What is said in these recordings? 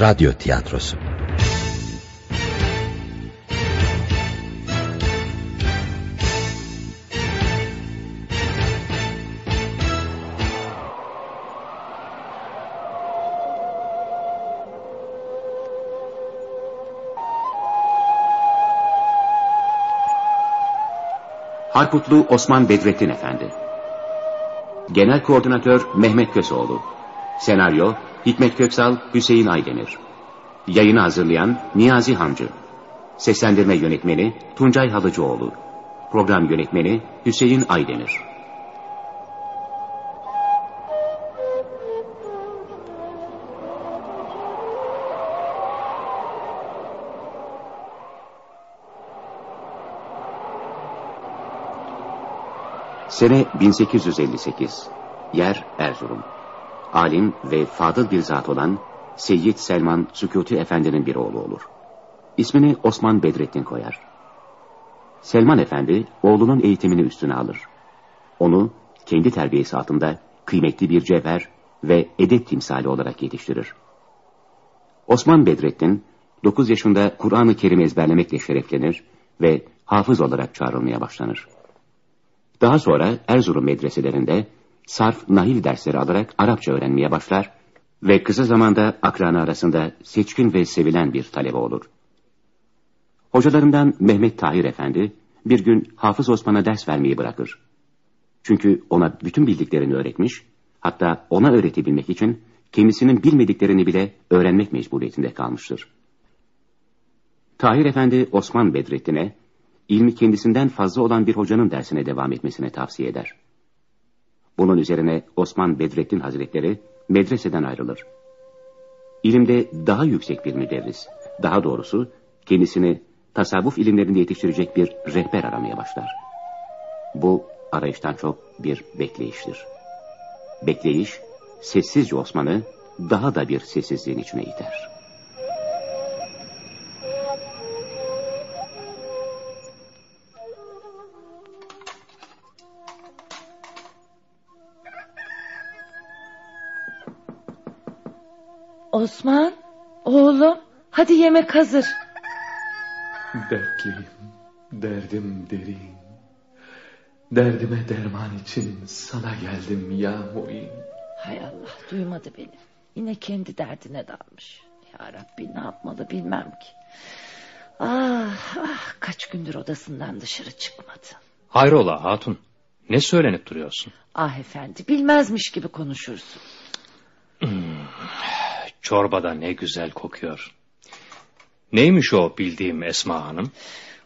Radyo Tiyatrosu. Harputlu Osman Bedrettin Efendi. Genel Koordinatör Mehmet Köseoğlu Senaryo Hikmet Köksal, Hüseyin Aydemir. Yayını hazırlayan Niyazi Hamcı. Seslendirme Yönetmeni Tuncay Halıcıoğlu. Program Yönetmeni Hüseyin Aydemir. Sene 1858 Yer Erzurum Alim ve fadıl bir zat olan Seyyid Selman Sükuti Efendi'nin bir oğlu olur. İsmini Osman Bedrettin koyar. Selman Efendi oğlunun eğitimini üstüne alır. Onu kendi terbiyesi altında kıymetli bir cevher ve edep timsali olarak yetiştirir. Osman Bedrettin 9 yaşında Kur'an-ı Kerim ezberlemekle şereflenir ve hafız olarak çağrılmaya başlanır. Daha sonra Erzurum medreselerinde sarf, nahil dersleri alarak Arapça öğrenmeye başlar ve kısa zamanda akranı arasında seçkin ve sevilen bir talebe olur. Hocalarından Mehmet Tahir Efendi bir gün Hafız Osman'a ders vermeyi bırakır. Çünkü ona bütün bildiklerini öğretmiş, hatta ona öğretebilmek için kendisinin bilmediklerini bile öğrenmek mecburiyetinde kalmıştır. Tahir Efendi Osman Bedrettin'e, ilmi kendisinden fazla olan bir hocanın dersine devam etmesine tavsiye eder. Bunun üzerine Osman Bedrettin Hazretleri medreseden ayrılır. İlimde daha yüksek bir müderris, daha doğrusu kendisini tasavvuf ilimlerinde yetiştirecek bir rehber aramaya başlar. Bu arayıştan çok bir bekleyiştir. Bekleyiş, sessizce Osman'ı daha da bir sessizliğin içine iter. Osman, oğlum, hadi yemek hazır. Dertliyim, derdim derin. Derdime derman için sana geldim ya muin. Hay Allah, duymadı beni. Yine kendi derdine dalmış. Ya Rabbi ne yapmalı bilmem ki. Ah, ah kaç gündür odasından dışarı çıkmadı. Hayrola hatun, ne söylenip duruyorsun? Ah efendi, bilmezmiş gibi konuşursun. Hmm, Çorbada ne güzel kokuyor. Neymiş o bildiğim Esma Hanım?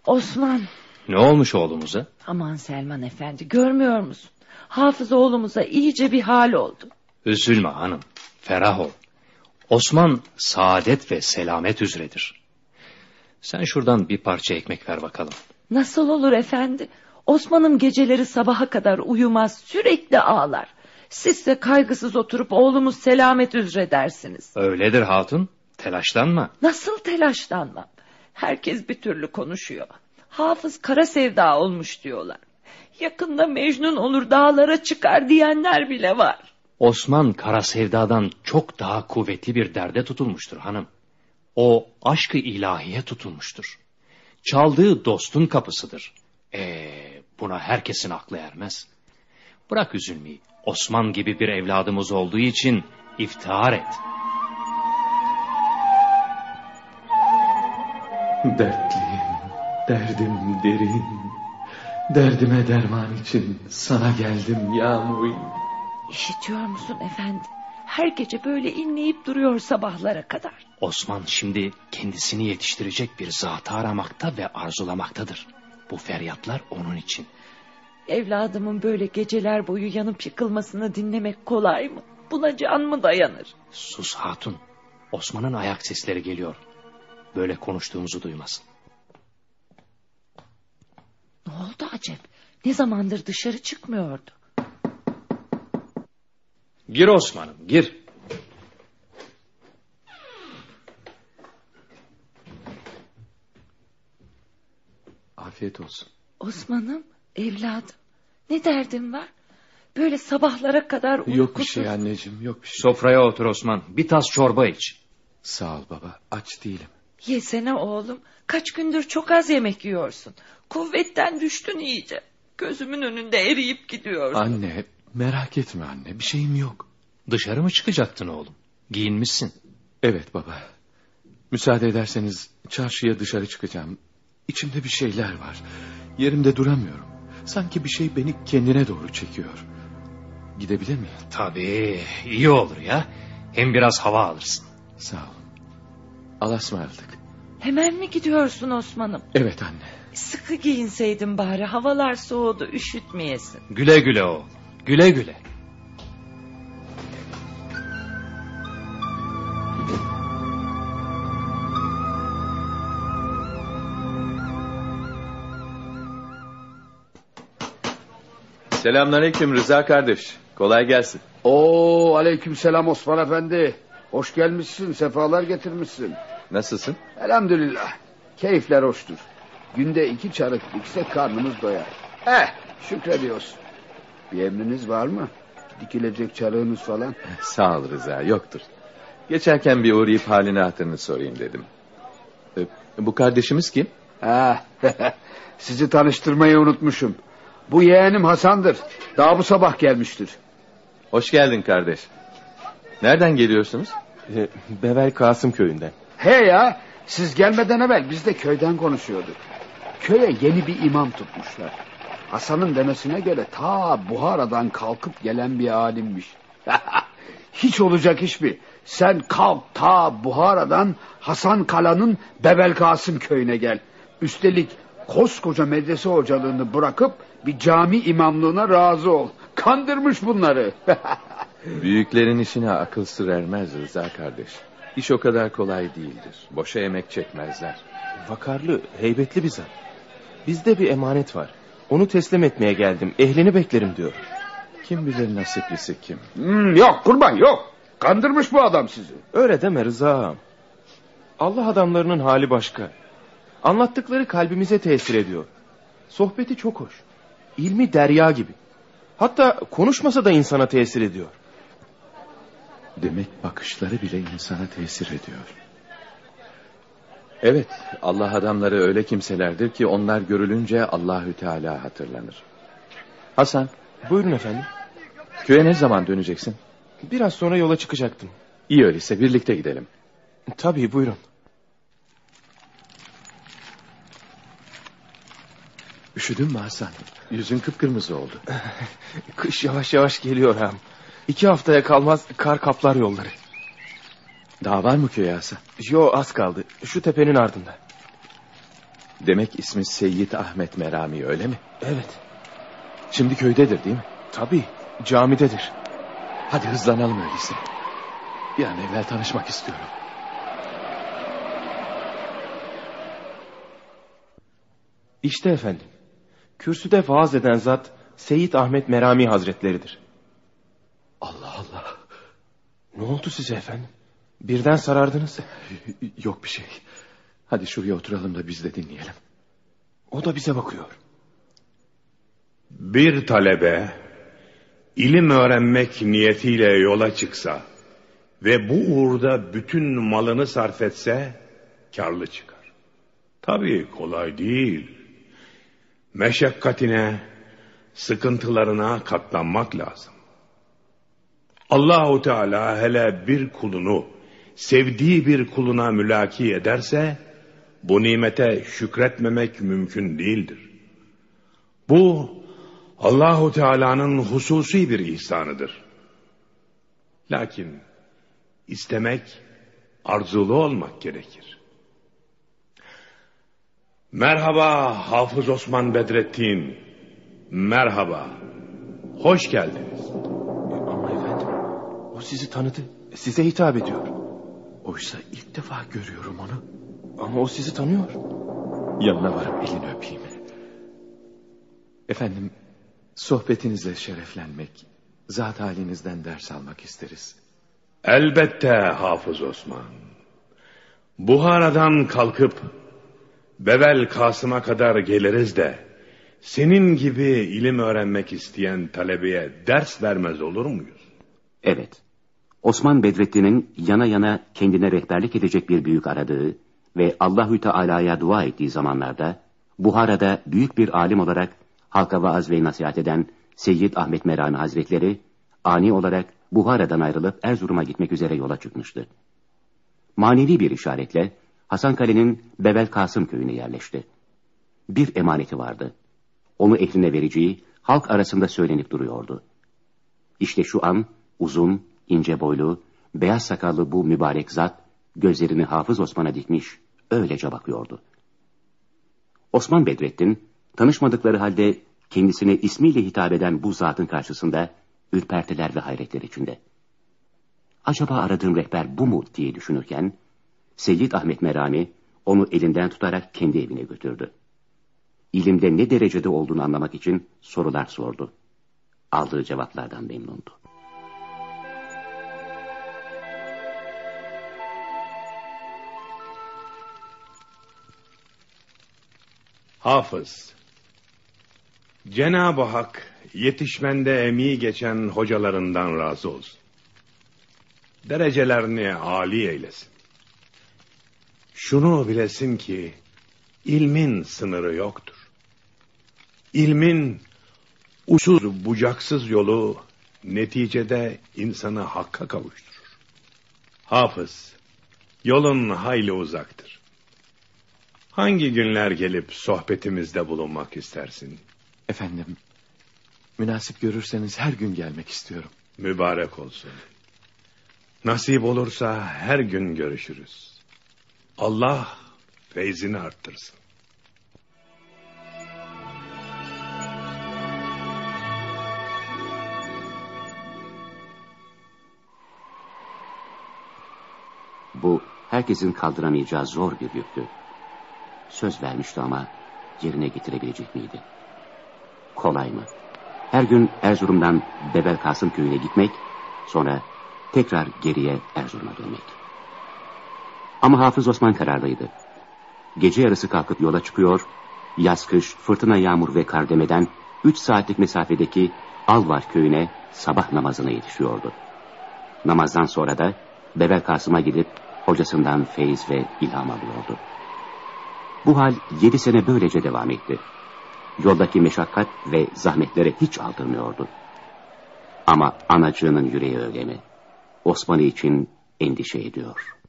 Osman. Ne olmuş oğlumuza? Aman Selman Efendi görmüyor musun? Hafız oğlumuza iyice bir hal oldu. Üzülme hanım, ferah ol. Osman saadet ve selamet üzeredir. Sen şuradan bir parça ekmek ver bakalım. Nasıl olur efendi? Osman'ım geceleri sabaha kadar uyumaz, sürekli ağlar. Siz de kaygısız oturup oğlumuz selamet üzere dersiniz. Öyledir hatun. Telaşlanma. Nasıl telaşlanmam? Herkes bir türlü konuşuyor. Hafız kara sevda olmuş diyorlar. Yakında Mecnun olur dağlara çıkar diyenler bile var. Osman kara sevdadan çok daha kuvvetli bir derde tutulmuştur hanım. O aşkı ilahiye tutulmuştur. Çaldığı dostun kapısıdır. Ee, buna herkesin aklı ermez. Bırak üzülmeyi. Osman gibi bir evladımız olduğu için iftihar et. Dertliyim, derdim derin. Derdime derman için sana geldim ya muin. İşitiyor musun efendi? Her gece böyle inleyip duruyor sabahlara kadar. Osman şimdi kendisini yetiştirecek bir zatı aramakta ve arzulamaktadır. Bu feryatlar onun için. Evladımın böyle geceler boyu yanıp yıkılmasını dinlemek kolay mı? Buna can mı dayanır? Sus hatun. Osman'ın ayak sesleri geliyor. Böyle konuştuğumuzu duymasın. Ne oldu acep? Ne zamandır dışarı çıkmıyordu? Gir Osman'ım gir. Afiyet olsun. Osman'ım evladım ne derdin var? Böyle sabahlara kadar uykusuz. Yok bir şey anneciğim yok bir şey. Sofraya otur Osman bir tas çorba iç. Sağ ol baba aç değilim. Yesene oğlum. Kaç gündür çok az yemek yiyorsun. Kuvvetten düştün iyice. Gözümün önünde eriyip gidiyorsun. Anne merak etme anne bir şeyim yok. Dışarı mı çıkacaktın oğlum? Giyinmişsin. Evet baba. Müsaade ederseniz çarşıya dışarı çıkacağım. İçimde bir şeyler var. Yerimde duramıyorum. Sanki bir şey beni kendine doğru çekiyor. Gidebilir miyim? Tabii iyi olur ya. Hem biraz hava alırsın. Sağ olun. Alasmarladık. Hemen mi gidiyorsun Osman'ım? Evet anne. Sıkı giyinseydin bari. Havalar soğudu üşütmeyesin. Güle güle oğlum. Güle güle. Selamünaleyküm Rıza kardeş. Kolay gelsin. Oo aleykümselam Osman Efendi. Hoş gelmişsin, sefalar getirmişsin. Nasılsın? Elhamdülillah. Keyifler hoştur. Günde iki çarık diksek karnımız doyar. Eh şükrediyoruz. Bir emriniz var mı? Dikilecek çarığınız falan. Sağ ol Rıza yoktur. Geçerken bir uğrayıp halini hatırını sorayım dedim. E, Bu kardeşimiz kim? Ha, sizi tanıştırmayı unutmuşum. Bu yeğenim Hasan'dır. Daha bu sabah gelmiştir. Hoş geldin kardeş. Nereden geliyorsunuz? E, Bevel Kasım köyünden. He ya siz gelmeden evvel biz de köyden konuşuyorduk. Köye yeni bir imam tutmuşlar. Hasan'ın demesine göre ta Buhara'dan kalkıp gelen bir alimmiş. Hiç olacak iş mi? Sen kalk ta Buhara'dan Hasan Kala'nın Bebel Kasım köyüne gel. Üstelik koskoca medrese hocalığını bırakıp bir cami imamlığına razı ol. Kandırmış bunları. Büyüklerin işine akıl sır ermez Rıza kardeş. İş o kadar kolay değildir. Boşa emek çekmezler. Vakarlı, heybetli bir zat. Bizde bir emanet var. Onu teslim etmeye geldim. Ehlini beklerim diyor. Kim bilir nasiplisi kim? Hmm, yok kurban yok. Kandırmış bu adam sizi. Öyle deme Rıza ağam. Allah adamlarının hali başka. Anlattıkları kalbimize tesir ediyor. Sohbeti çok hoş. İlmi derya gibi. Hatta konuşmasa da insana tesir ediyor. Demek bakışları bile insana tesir ediyor. Evet, Allah adamları öyle kimselerdir ki onlar görülünce Allahü Teala hatırlanır. Hasan, Buyurun efendim. köye ne zaman döneceksin? Biraz sonra yola çıkacaktım. İyi öyleyse birlikte gidelim. Tabii buyurun. Üşüdün mü Hasan? Yüzün kıpkırmızı oldu. Kış yavaş yavaş geliyor ağam. İki haftaya kalmaz kar kaplar yolları. Daha var mı köye Hasan? Yo az kaldı. Şu tepenin ardında. Demek ismi Seyyid Ahmet Merami öyle mi? Evet. Şimdi köydedir değil mi? Tabii. Camidedir. Hadi hızlanalım öyleyse. Bir an evvel tanışmak istiyorum. İşte efendim. Kürsüde vaaz eden zat Seyit Ahmet Merami Hazretleridir. Allah Allah. Ne oldu size efendim? Birden sarardınız. Yok bir şey. Hadi şuraya oturalım da biz de dinleyelim. O da bize bakıyor. Bir talebe ilim öğrenmek niyetiyle yola çıksa ve bu uğurda bütün malını sarf etse karlı çıkar. Tabii kolay değil. Meşakkatine, sıkıntılarına katlanmak lazım. Allahu Teala hele bir kulunu sevdiği bir kuluna mülaki ederse bu nimete şükretmemek mümkün değildir. Bu Allahu Teala'nın hususi bir ihsanıdır. Lakin istemek, arzulu olmak gerekir. Merhaba Hafız Osman Bedrettin. Merhaba. Hoş geldiniz. Ama efendim o sizi tanıdı. Size hitap ediyor. Oysa ilk defa görüyorum onu. Ama o sizi tanıyor. Yanına varıp elini öpeyim. Efendim, sohbetinizle şereflenmek, zat halinizden ders almak isteriz. Elbette Hafız Osman. Buhara'dan kalkıp Bevel Kasım'a kadar geliriz de senin gibi ilim öğrenmek isteyen talebeye ders vermez olur muyuz? Evet. Osman Bedrettin'in yana yana kendine rehberlik edecek bir büyük aradığı ve Allahü Teala'ya dua ettiği zamanlarda Buhara'da büyük bir alim olarak halka vaaz ve nasihat eden Seyyid Ahmet Merani Hazretleri ani olarak Buhara'dan ayrılıp Erzurum'a gitmek üzere yola çıkmıştı. Manevi bir işaretle Hasan Kale'nin Bebel Kasım köyüne yerleşti. Bir emaneti vardı. Onu ehline vereceği halk arasında söylenip duruyordu. İşte şu an uzun, ince boylu, beyaz sakallı bu mübarek zat gözlerini Hafız Osman'a dikmiş, öylece bakıyordu. Osman Bedrettin, tanışmadıkları halde kendisine ismiyle hitap eden bu zatın karşısında ürpertiler ve hayretler içinde. Acaba aradığım rehber bu mu diye düşünürken, Seyyid Ahmet Merami onu elinden tutarak kendi evine götürdü. İlimde ne derecede olduğunu anlamak için sorular sordu. Aldığı cevaplardan memnundu. Hafız Cenab-ı Hak yetişmende emeği geçen hocalarından razı olsun. Derecelerini âli eylesin. Şunu bilesin ki ilmin sınırı yoktur. İlmin uçsuz bucaksız yolu neticede insanı hakka kavuşturur. Hafız, yolun hayli uzaktır. Hangi günler gelip sohbetimizde bulunmak istersin? Efendim, münasip görürseniz her gün gelmek istiyorum. Mübarek olsun. Nasip olursa her gün görüşürüz. Allah feyzini arttırsın. Bu herkesin kaldıramayacağı zor bir yüktü. Söz vermişti ama yerine getirebilecek miydi? Kolay mı? Her gün Erzurum'dan Bebel Kasım köyüne gitmek, sonra tekrar geriye Erzurum'a dönmek. Ama Hafız Osman kararlıydı. Gece yarısı kalkıp yola çıkıyor, yaz kış, fırtına yağmur ve kar demeden üç saatlik mesafedeki Alvar köyüne sabah namazına yetişiyordu. Namazdan sonra da Bebel Kasım'a gidip hocasından feyiz ve ilham alıyordu. Bu hal yedi sene böylece devam etti. Yoldaki meşakkat ve zahmetlere hiç aldırmıyordu. Ama anacığının yüreği öyle mi? Osmanlı için endişe ediyor.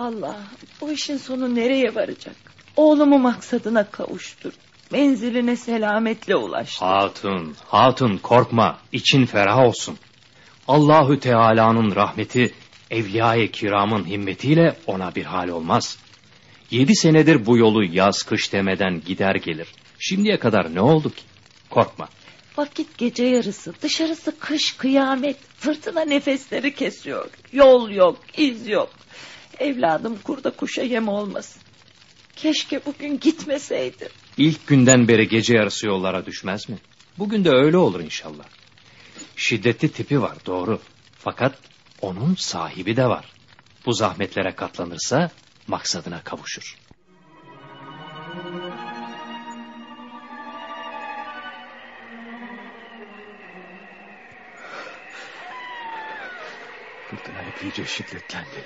Allah bu işin sonu nereye varacak? Oğlumu maksadına kavuştur. Menziline selametle ulaştır. Hatun, hatun korkma, için ferah olsun. Allahü Teala'nın rahmeti evliya-i kiramın himmetiyle ona bir hal olmaz. Yedi senedir bu yolu yaz kış demeden gider gelir. Şimdiye kadar ne oldu ki? Korkma. Vakit gece yarısı, dışarısı kış kıyamet, fırtına nefesleri kesiyor. Yol yok, iz yok. Evladım kurda kuşa yem olmasın. Keşke bugün gitmeseydi. İlk günden beri gece yarısı yollara düşmez mi? Bugün de öyle olur inşallah. Şiddetli tipi var doğru. Fakat onun sahibi de var. Bu zahmetlere katlanırsa maksadına kavuşur. Fırtına iyice şiddetlendi.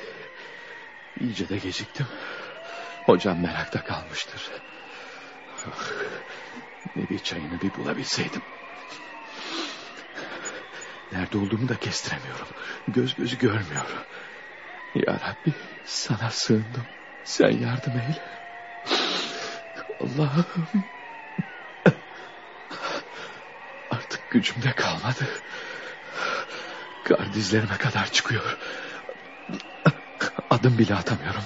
İyice de geciktim. Hocam merakta kalmıştır. Ne bir çayını bir bulabilseydim. Nerede olduğumu da kestiremiyorum. Göz gözü görmüyor. Ya Rabbi sana sığındım. Sen yardım eyle. Allah'ım. Artık gücümde kalmadı. Kar dizlerime kadar çıkıyor. Adım bile atamıyorum.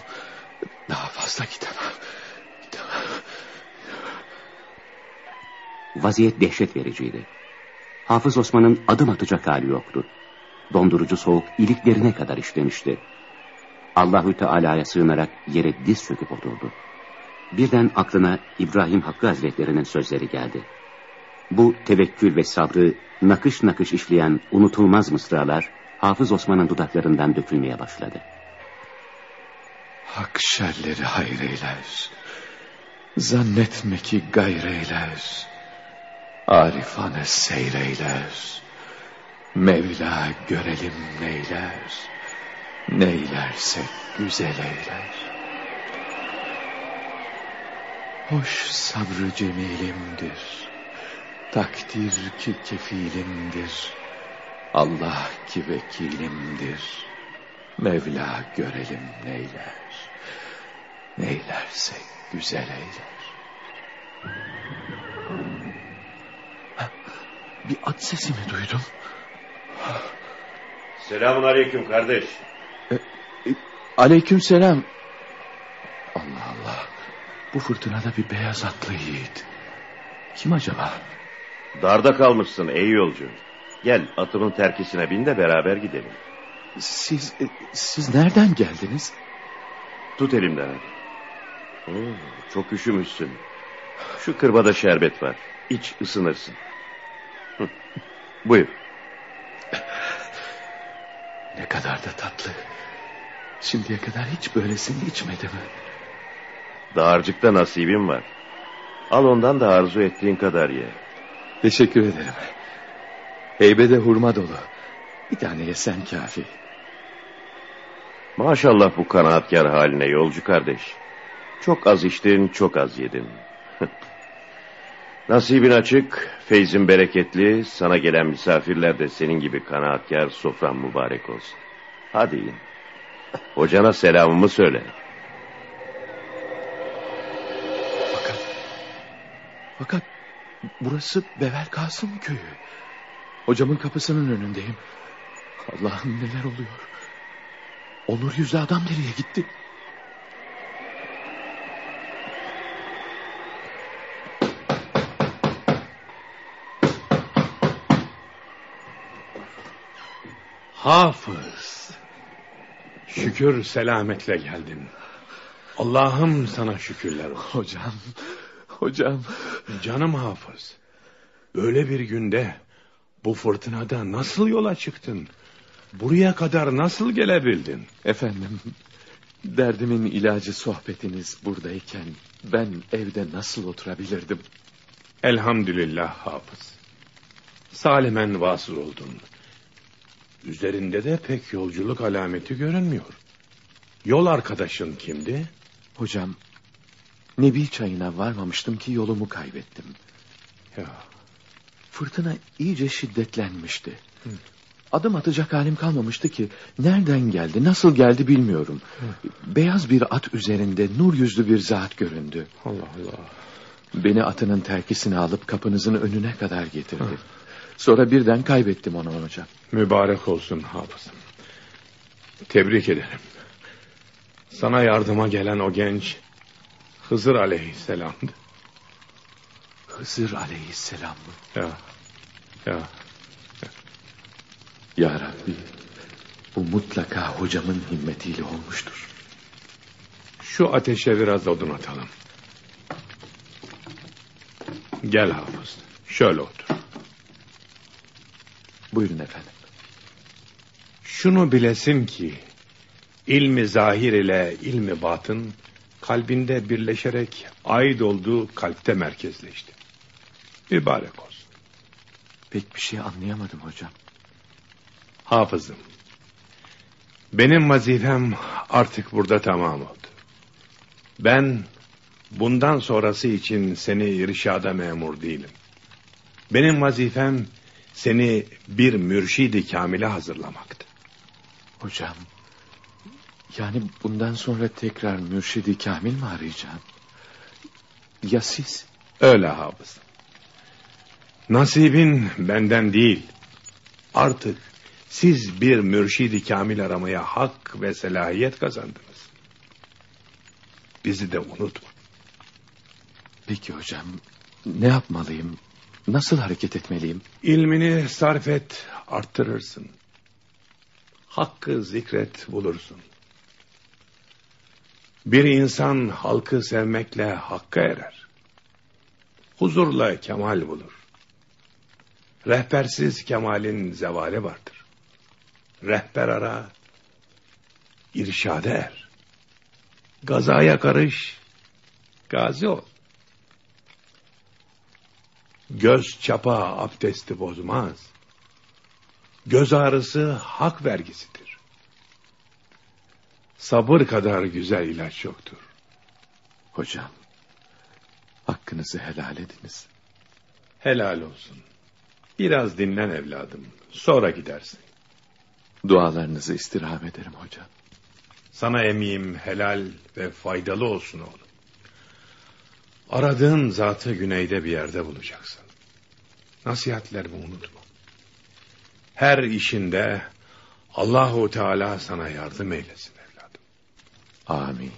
Daha fazla gidemem. Gidemem. Vaziyet dehşet vericiydi. Hafız Osman'ın adım atacak hali yoktu. Dondurucu soğuk iliklerine kadar işlemişti. Allahü Teala'ya sığınarak yere diz çöküp oturdu. Birden aklına İbrahim Hakkı Hazretleri'nin sözleri geldi. Bu tevekkül ve sabrı nakış nakış işleyen unutulmaz mısralar Hafız Osman'ın dudaklarından dökülmeye başladı. Hak şerleri hayreyler. Zannetme ki gayreyler. Arifane seyreyler. Mevla görelim neyler, neylerse güzel eyler. Hoş sabrı cemilimdir, takdir ki kefilimdir, Allah ki vekilimdir. Mevla görelim neyler, neylerse güzel eyler. Bir at sesi mi duydum? Selamun aleyküm kardeş. Aleyküm selam. Allah Allah. Bu fırtınada bir beyaz atlı yiğit. Kim acaba? Darda kalmışsın ey yolcu. Gel atımın terkisine bin de beraber gidelim. Siz, e, siz nereden geldiniz? Tut elimden hadi. Oo, çok üşümüşsün. Şu kırbada şerbet var. İç ısınırsın. Hı. Buyur. Ne kadar da tatlı. Şimdiye kadar hiç böylesini içmedim. Dağarcıkta nasibim var. Al ondan da arzu ettiğin kadar ye. Teşekkür ederim. Heybede hurma dolu. Bir tane yesen kafi. Maşallah bu kanaatkar haline yolcu kardeş. Çok az içtin, çok az yedin. Nasibin açık, feyzin bereketli, sana gelen misafirler de senin gibi kanaatkar, sofran mübarek olsun. Hadi in. Hocana selamımı söyle. Fakat, fakat burası Bevel Kasım köyü. Hocamın kapısının önündeyim. Allah'ım neler oluyor. Onur yüzlü adam nereye gitti? Hafız. Şükür selametle geldin. Allah'ım sana şükürler olsun. Hocam, hocam. Canım hafız. Böyle bir günde bu fırtınada nasıl yola çıktın? Buraya kadar nasıl gelebildin? Efendim, derdimin ilacı sohbetiniz buradayken ben evde nasıl oturabilirdim? Elhamdülillah hafız. Salimen vasıl oldun. Üzerinde de pek yolculuk alameti görünmüyor. Yol arkadaşın kimdi? Hocam, Nebi çayına varmamıştım ki yolumu kaybettim. Ya, Fırtına iyice şiddetlenmişti. Adım atacak halim kalmamıştı ki nereden geldi, nasıl geldi bilmiyorum. Beyaz bir at üzerinde nur yüzlü bir zat göründü. Allah Allah. Beni atının terkisine alıp kapınızın önüne kadar getirdi. Sonra birden kaybettim onu hocam. Mübarek olsun hafızım. Tebrik ederim. Sana yardıma gelen o genç Hızır aleyhisselamdı. Hızır aleyhisselam mı? Ya, ya. Ya Rabbi, bu mutlaka hocamın himmetiyle olmuştur. Şu ateşe biraz odun atalım. Gel hafız. Şöyle otur. Buyurun efendim. Şunu bilesin ki ilmi zahir ile ilmi batın kalbinde birleşerek ait olduğu kalpte merkezleşti. Mübarek olsun. Pek bir şey anlayamadım hocam. Hafızım. Benim vazifem artık burada tamam oldu. Ben bundan sonrası için seni irşada memur değilim. Benim vazifem seni bir mürşidi kamile hazırlamaktı. Hocam, yani bundan sonra tekrar mürşidi kamil mi arayacağım? Ya siz? Öyle hafız. Nasibin benden değil. Artık siz bir mürşidi kamil aramaya hak ve selahiyet kazandınız. Bizi de unutma. Peki hocam, ne yapmalıyım? Nasıl hareket etmeliyim? İlmini sarf et, arttırırsın. Hakkı zikret bulursun. Bir insan halkı sevmekle hakka erer. Huzurla kemal bulur. Rehbersiz kemalin zevali vardır. Rehber ara, irşade er. Gazaya karış, gazi ol. Göz çapa abdesti bozmaz. göz ağrısı hak vergisidir. Sabır kadar güzel ilaç yoktur. Hocam, hakkınızı helal ediniz. Helal olsun. Biraz dinlen evladım. Sonra gidersin. Dualarınızı istirham ederim hocam. Sana emiğim helal ve faydalı olsun oğlum. Aradığın zatı güneyde bir yerde bulacaksın. Nasihatlerimi unutma. Her işinde Allahu Teala sana yardım eylesin evladım. Amin.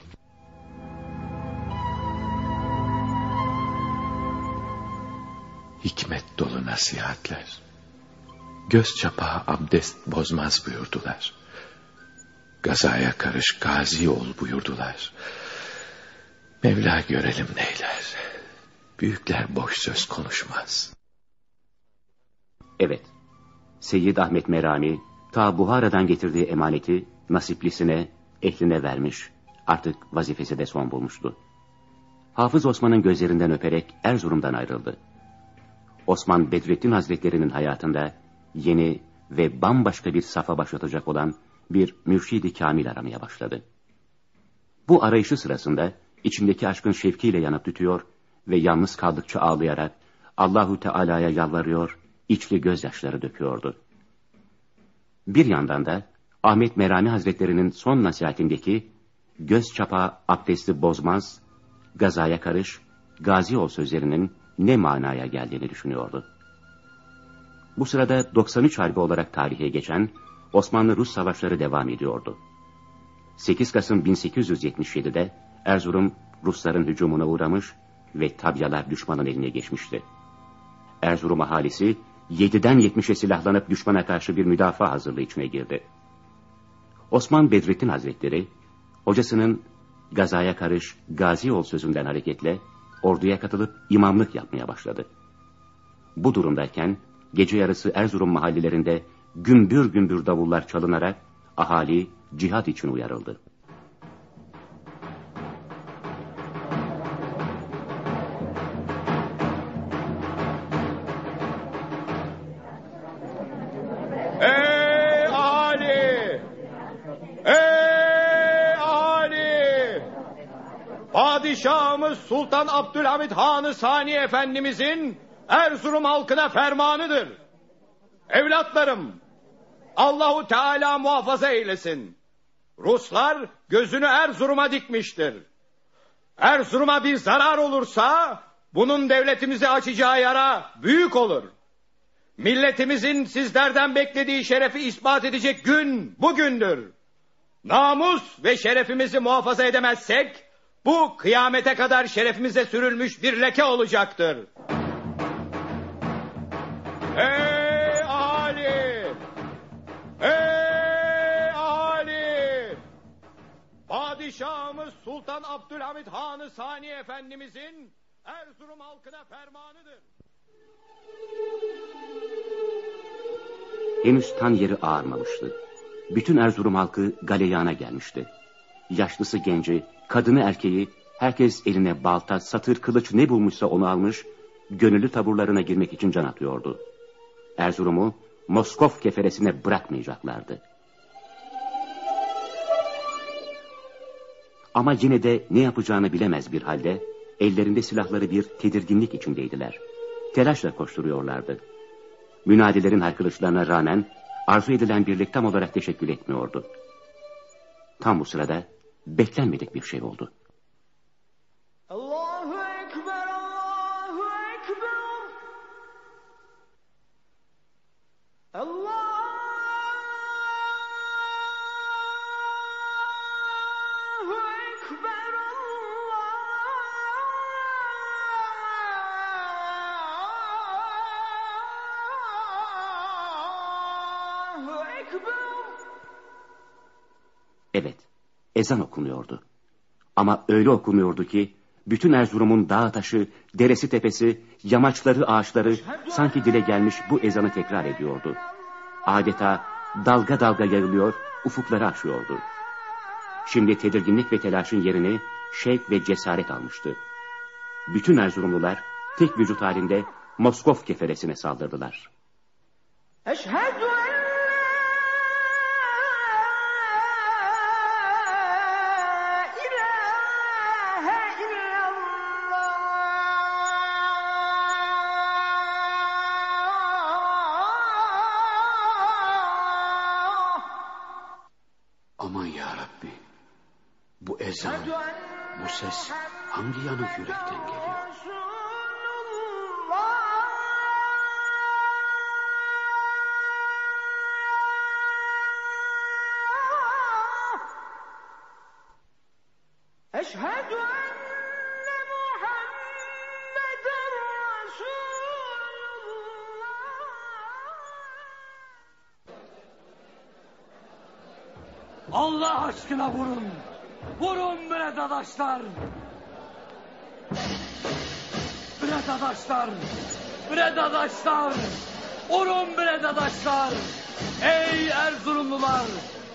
Hikmet dolu nasihatler. Göz çapağı abdest bozmaz buyurdular. Gazaya karış gazi ol buyurdular. Mevla görelim neyler. Büyükler boş söz konuşmaz. Evet, Seyyid Ahmet Merami, ta Buhara'dan getirdiği emaneti nasiplisine, ehline vermiş, artık vazifesi de son bulmuştu. Hafız Osman'ın gözlerinden öperek Erzurum'dan ayrıldı. Osman Bedrettin Hazretleri'nin hayatında yeni ve bambaşka bir safa başlatacak olan bir mürşidi kamil aramaya başladı. Bu arayışı sırasında içindeki aşkın şevkiyle yanıp tütüyor ve yalnız kaldıkça ağlayarak Allahu Teala'ya yalvarıyor, içli gözyaşları döküyordu. Bir yandan da Ahmet Merami Hazretleri'nin son nasihatindeki göz çapa abdesti bozmaz, gazaya karış, gazi ol sözlerinin ne manaya geldiğini düşünüyordu. Bu sırada 93 Harbi olarak tarihe geçen Osmanlı-Rus savaşları devam ediyordu. 8 Kasım 1877'de Erzurum Rusların hücumuna uğramış ve tabyalar düşmanın eline geçmişti. Erzurum ahalisi 7'den 70'e silahlanıp düşmana karşı bir müdafaa hazırlığı içine girdi. Osman Bedrettin Hazretleri, hocasının gazaya karış, gazi ol sözünden hareketle orduya katılıp imamlık yapmaya başladı. Bu durumdayken gece yarısı Erzurum mahallelerinde gümbür gümbür davullar çalınarak ahali cihad için uyarıldı. Padişahımız Sultan Abdülhamit Hanı Sani Efendimizin Erzurum halkına fermanıdır. Evlatlarım, Allahu Teala muhafaza eylesin. Ruslar gözünü Erzurum'a dikmiştir. Erzurum'a bir zarar olursa bunun devletimize açacağı yara büyük olur. Milletimizin sizlerden beklediği şerefi ispat edecek gün bugündür. Namus ve şerefimizi muhafaza edemezsek bu kıyamete kadar şerefimize sürülmüş bir leke olacaktır. Ey ahali! Ey ahali! Padişahımız Sultan Abdülhamit Hanı Sani Efendimizin Erzurum halkına fermanıdır. Henüz tan yeri ağarmamıştı. Bütün Erzurum halkı galeyana gelmişti. Yaşlısı genci, kadını erkeği, herkes eline balta, satır, kılıç ne bulmuşsa onu almış, gönüllü taburlarına girmek için can atıyordu. Erzurum'u Moskov keferesine bırakmayacaklardı. Ama yine de ne yapacağını bilemez bir halde, ellerinde silahları bir tedirginlik içindeydiler. Telaşla koşturuyorlardı. Münadilerin haykırışlarına rağmen arzu edilen birlik tam olarak teşekkür etmiyordu. Tam bu sırada beklenmedik bir şey oldu. Allahu Ekber, Allahu Ekber. Ekber. Evet, ezan okunuyordu. Ama öyle okunuyordu ki, bütün Erzurum'un dağ taşı, deresi tepesi, yamaçları ağaçları sanki dile gelmiş bu ezanı tekrar ediyordu. Adeta dalga dalga yayılıyor, ufukları aşıyordu. Şimdi tedirginlik ve telaşın yerini şevk ve cesaret almıştı. Bütün Erzurumlular tek vücut halinde Moskov keferesine saldırdılar. Eşhedü yanık yürekten geliyor? Eşhedü enne Muhammeden Resulullah. Allah aşkına vurun. Vurun bre dadaşlar. Bre dadaşlar. Bre dadaşlar. Vurun bre dadaşlar. Ey Erzurumlular.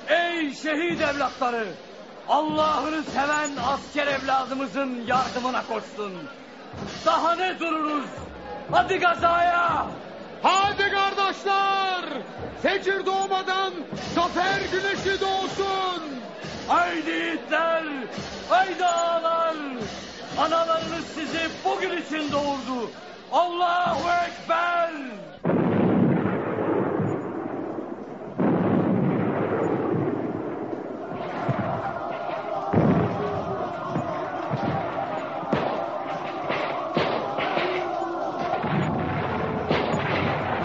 Ey şehit evlatları. Allah'ını seven asker evladımızın yardımına koşsun. Daha ne dururuz? Hadi gazaya. Hadi kardeşler! Fecir doğmadan zafer güneşi doğsun! Haydi yiğitler, haydi ağalar. Analarınız sizi bugün için doğurdu. Allahu Ekber.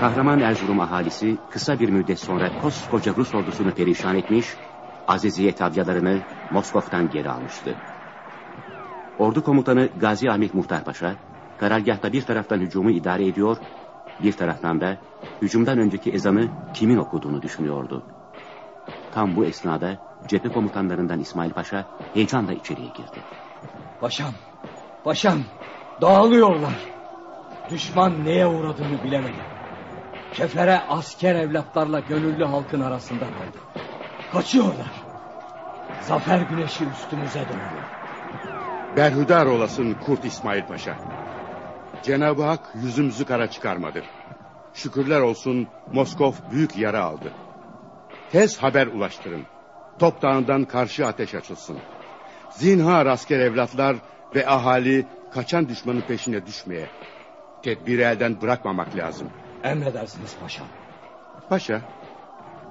Kahraman Erzurum ahalisi kısa bir müddet sonra koskoca Rus ordusunu perişan etmiş, Aziziye tabyalarını Moskov'tan geri almıştı. Ordu komutanı Gazi Ahmet Muhtar Paşa, karargahta bir taraftan hücumu idare ediyor, bir taraftan da hücumdan önceki ezanı kimin okuduğunu düşünüyordu. Tam bu esnada cephe komutanlarından İsmail Paşa heyecanla içeriye girdi. Paşam, paşam dağılıyorlar. Düşman neye uğradığını bilemedi. Kefere asker evlatlarla gönüllü halkın arasında kaldı. Kaçıyorlar. Zafer güneşi üstümüze doğuyor. Berhudar olasın Kurt İsmail Paşa. Cenab-ı Hak yüzümüzü kara çıkarmadı. Şükürler olsun Moskov büyük yara aldı. Tez haber ulaştırın. Top Dağı'ndan karşı ateş açılsın. Zinhar asker evlatlar ve ahali kaçan düşmanın peşine düşmeye. Tedbiri elden bırakmamak lazım. Emredersiniz paşam. Paşa,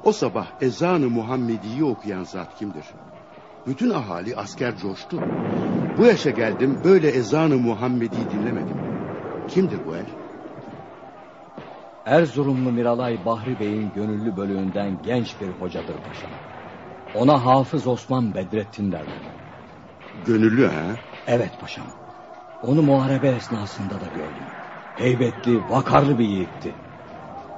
o sabah ezanı Muhammedi'yi okuyan zat kimdir? Bütün ahali asker coştu. Bu yaşa geldim böyle ezanı Muhammedi'yi dinlemedim. Kimdir bu el? Erzurumlu Miralay Bahri Bey'in gönüllü bölüğünden genç bir hocadır paşam. Ona Hafız Osman Bedrettin derler. Gönüllü ha? Evet paşam. Onu muharebe esnasında da gördüm. Heybetli, vakarlı bir yiğitti.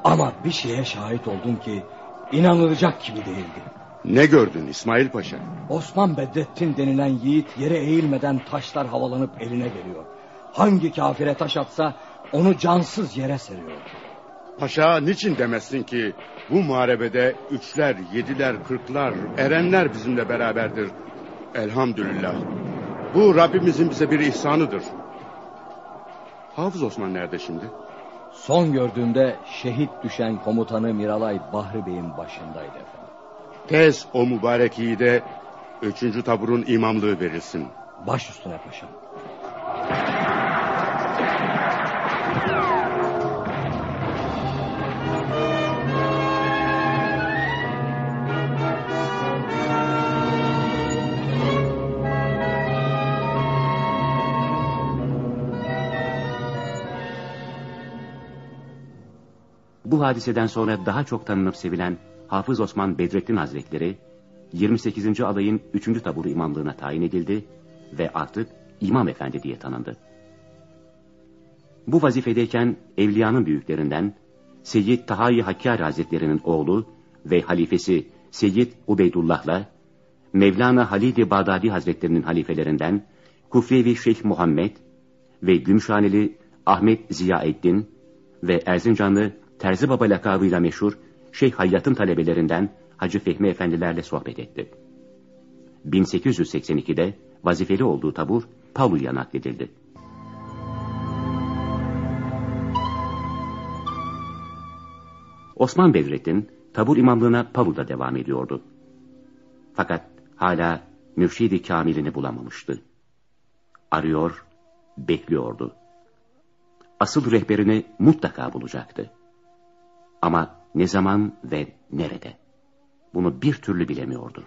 Ama bir şeye şahit oldum ki inanılacak gibi değildi. Ne gördün İsmail Paşa? Osman Bedrettin denilen yiğit yere eğilmeden taşlar havalanıp eline geliyor. Hangi kafire taş atsa onu cansız yere seriyor. Paşa niçin demezsin ki bu muharebede üçler, yediler, kırklar, erenler bizimle beraberdir. Elhamdülillah. Bu Rabbimizin bize bir ihsanıdır. Hafız Osman nerede şimdi? Son gördüğümde şehit düşen komutanı Miralay Bahri Bey'in başındaydı efendim. Tez o mübarek yiğide üçüncü taburun imamlığı verilsin. Baş üstüne paşam. Bu hadiseden sonra daha çok tanınıp sevilen Hafız Osman Bedrettin Hazretleri 28. alayın 3. taburu imamlığına tayin edildi ve artık İmam Efendi diye tanındı. Bu vazifedeyken evliyanın büyüklerinden Seyyid Tahayi Hakkari Hazretleri'nin oğlu ve halifesi Seyyid Ubeydullah'la Mevlana Halid-i Bağdadi Hazretlerinin halifelerinden Kufrevi Şeyh Muhammed ve Gümüşhaneli Ahmet Ziyaeddin ve Erzincanlı Terzi Baba lakabıyla meşhur Şeyh Hayyat'ın talebelerinden Hacı Fehmi Efendilerle sohbet etti. 1882'de vazifeli olduğu tabur Pavlu'ya nakledildi. Osman Bedrettin tabur imamlığına Pavlu'da devam ediyordu. Fakat hala mürşidi kamilini bulamamıştı. arıyor, bekliyordu. Asıl rehberini mutlaka bulacaktı. Ama ne zaman ve nerede? Bunu bir türlü bilemiyordu.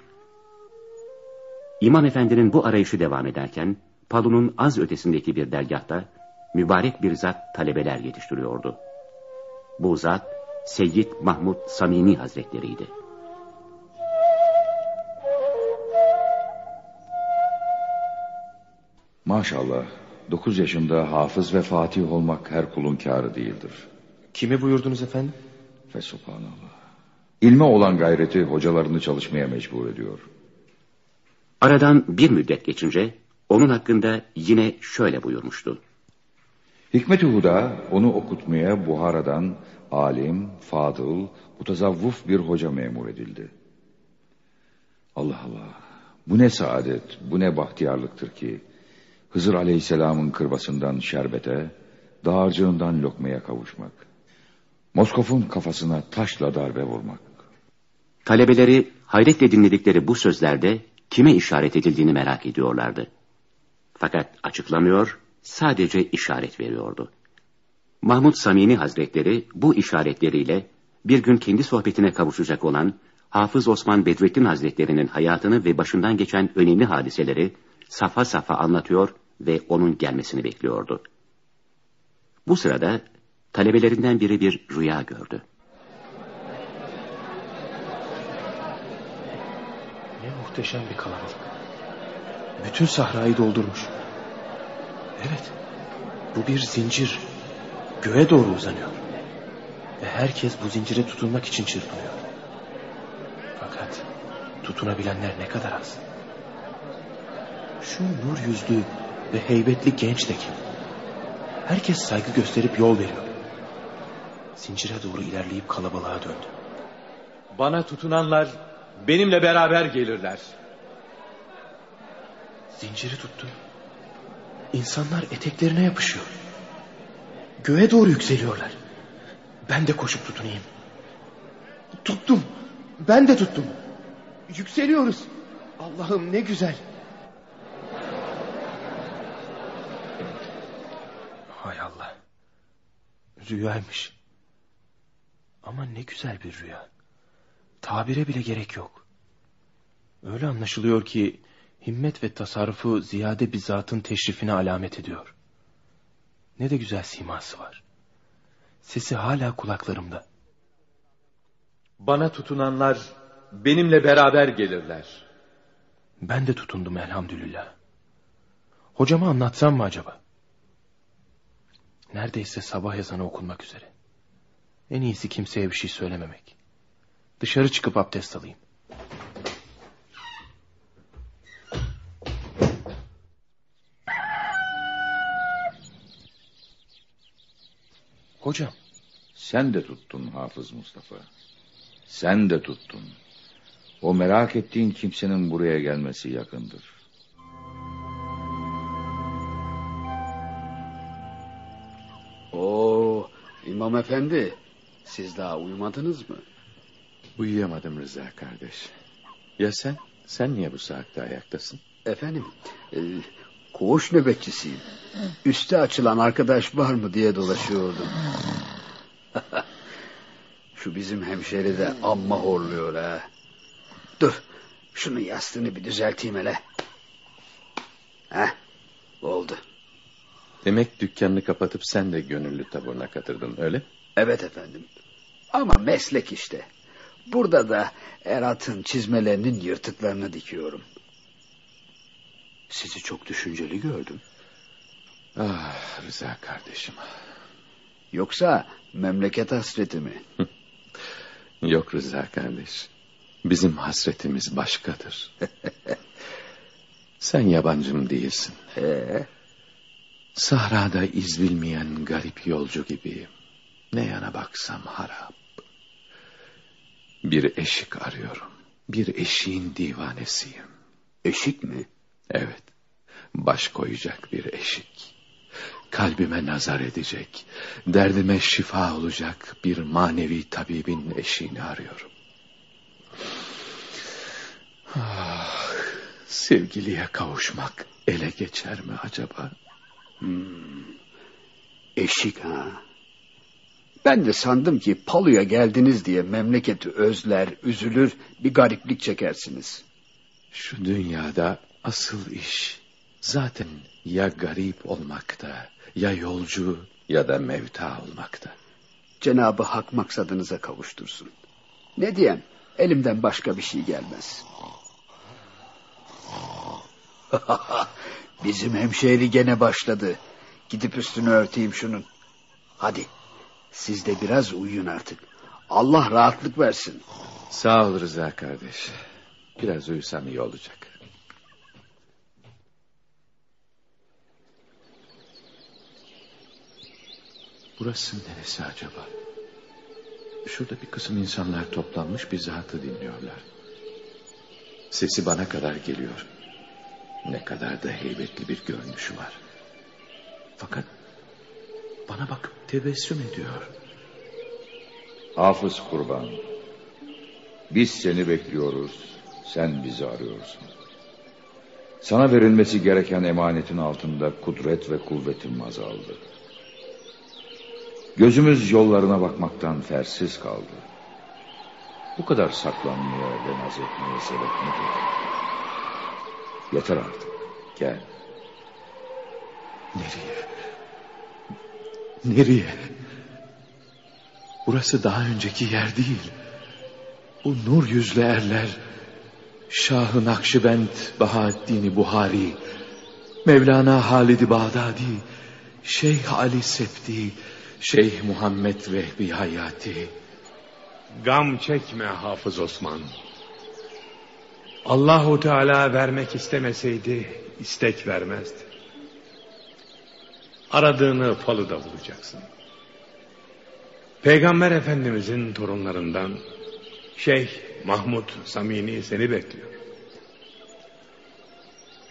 İmam Efendi'nin bu arayışı devam ederken, Palu'nun az ötesindeki bir dergahta mübarek bir zat talebeler yetiştiriyordu. Bu zat Seyyid Mahmud Samimi Hazretleriydi. Maşallah, dokuz yaşında hafız ve fatih olmak her kulun kârı değildir. Kimi buyurdunuz efendim? Fesubhanallah. İlme olan gayreti hocalarını çalışmaya mecbur ediyor. Aradan bir müddet geçince onun hakkında yine şöyle buyurmuştu. Hikmet-i Huda onu okutmaya Buhara'dan alim, fadıl, mutazavvuf bir hoca memur edildi. Allah Allah, bu ne saadet, bu ne bahtiyarlıktır ki Hızır Aleyhisselam'ın kırbasından şerbete, dağarcığından lokmaya kavuşmak. Moskov'un kafasına taşla darbe vurmak. Talebeleri hayretle dinledikleri bu sözlerde kime işaret edildiğini merak ediyorlardı. Fakat açıklamıyor, sadece işaret veriyordu. Mahmud Samimi Hazretleri bu işaretleriyle bir gün kendi sohbetine kavuşacak olan Hafız Osman Bedrettin Hazretleri'nin hayatını ve başından geçen önemli hadiseleri safa safa anlatıyor ve onun gelmesini bekliyordu. Bu sırada talebelerinden biri bir rüya gördü. Ne muhteşem bir kalabalık. Bütün sahrayı doldurmuş. Evet, bu bir zincir. Göğe doğru uzanıyor. Ve herkes bu zincire tutunmak için çırpınıyor. Fakat tutunabilenler ne kadar az. Şu nur yüzlü ve heybetli genç de kim? Herkes saygı gösterip yol veriyor. Zincire doğru ilerleyip kalabalığa döndü. Bana tutunanlar benimle beraber gelirler. Zinciri tuttu. İnsanlar eteklerine yapışıyor. Göğe doğru yükseliyorlar. Ben de koşup tutunayım. Tuttum. Ben de tuttum. Yükseliyoruz. Allah'ım ne güzel. Hay Allah. Rüyaymış. Ama ne güzel bir rüya. Tabire bile gerek yok. Öyle anlaşılıyor ki himmet ve tasarrufu ziyade bir zatın teşrifine alamet ediyor. Ne de güzel siması var. Sesi hala kulaklarımda. Bana tutunanlar benimle beraber gelirler. Ben de tutundum elhamdülillah. Hocama anlatsam mı acaba? Neredeyse sabah ezanı okunmak üzere. En iyisi kimseye bir şey söylememek. Dışarı çıkıp abdest alayım. Hocam. Sen de tuttun Hafız Mustafa. Sen de tuttun. O merak ettiğin kimsenin buraya gelmesi yakındır. Oo, İmam Efendi, siz daha uyumadınız mı? Uyuyamadım Rıza kardeş. Ya sen? Sen niye bu saatte ayaktasın? Efendim, e, koğuş nöbetçisiyim. Üste açılan arkadaş var mı diye dolaşıyordum. Şu bizim hemşeri de amma horluyor ha. Dur, şunun yastığını bir düzelteyim hele. Heh, oldu. Demek dükkanını kapatıp sen de gönüllü taburuna katıldın öyle? Evet efendim. Ama meslek işte. Burada da Erat'ın çizmelerinin yırtıklarını dikiyorum. Sizi çok düşünceli gördüm. Ah Rıza kardeşim. Yoksa memleket hasreti mi? Yok Rıza kardeş. Bizim hasretimiz başkadır. Sen yabancım değilsin. Ee? Sahrada iz bilmeyen garip yolcu gibiyim. Ne yana baksam harap. Bir eşik arıyorum. Bir eşiğin divanesiyim. Eşik mi? Evet. Baş koyacak bir eşik. Kalbime nazar edecek, derdime şifa olacak bir manevi tabibin eşiğini arıyorum. Ah, sevgiliye kavuşmak ele geçer mi acaba? Hmm. Eşik ha. Ben de sandım ki Palu'ya geldiniz diye memleketi özler, üzülür, bir gariplik çekersiniz. Şu dünyada asıl iş zaten ya garip olmakta, ya yolcu ya da mevta olmakta. Cenabı Hak maksadınıza kavuştursun. Ne diyem, elimden başka bir şey gelmez. Bizim hemşehri gene başladı. Gidip üstünü örteyim şunun. Hadi siz de biraz uyuyun artık. Allah rahatlık versin. Sağ ol Rıza kardeş. Biraz uyusam iyi olacak. Burası neresi acaba? Şurada bir kısım insanlar toplanmış bir zatı dinliyorlar. Sesi bana kadar geliyor. Ne kadar da heybetli bir görünüşü var. Fakat bana bakıp tebessüm ediyor. Hafız kurban. Biz seni bekliyoruz. Sen bizi arıyorsun. Sana verilmesi gereken emanetin altında kudret ve kuvvetim azaldı. Gözümüz yollarına bakmaktan fersiz kaldı. Bu kadar saklanmaya ve naz etmeye sebep nedir? Yeter artık. Gel. Nereye? Nereye? Burası daha önceki yer değil. Bu nur yüzlü erler, Şah-ı Nakşibend Bahaddin Buhari, Mevlana Halid-i Bağdadi, Şeyh Ali Septi, Şeyh Muhammed Vehbi Hayati. Gam çekme Hafız Osman. Allahu Teala vermek istemeseydi istek vermezdi. Aradığını falıda bulacaksın. Peygamber Efendimizin torunlarından Şeyh Mahmud Samini seni bekliyor.